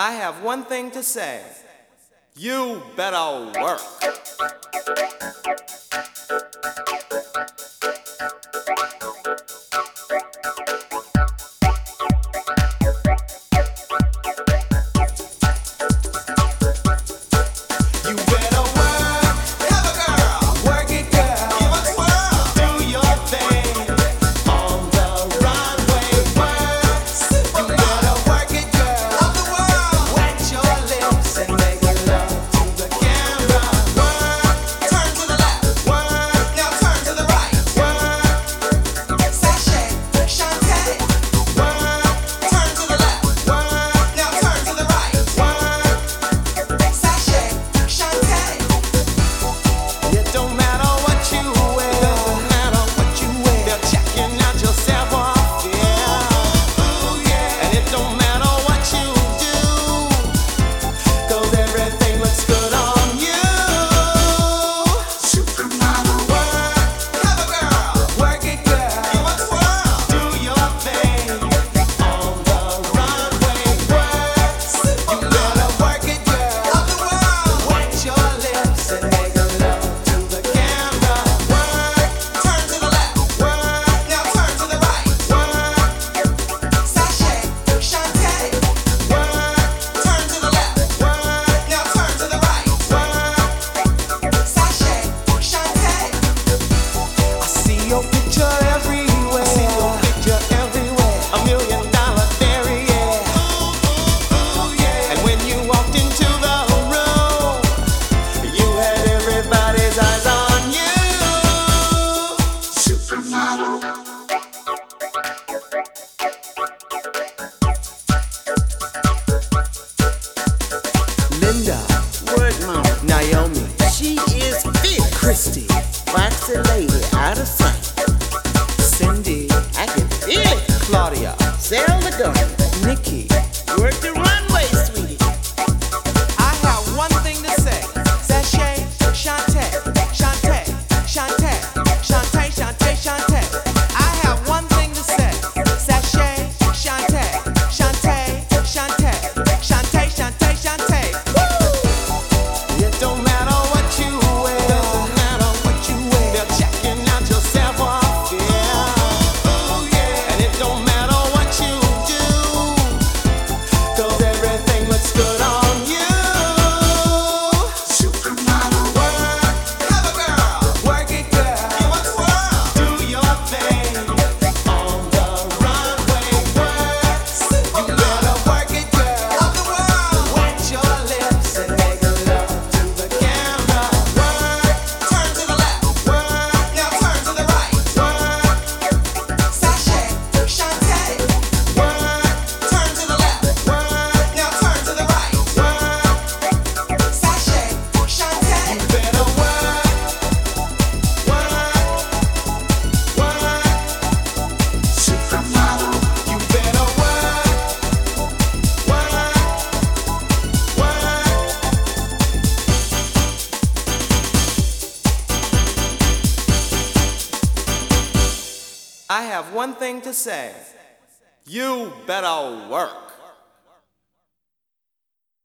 I have one thing to say. You better work. Senhor. I have one thing to say. You better work.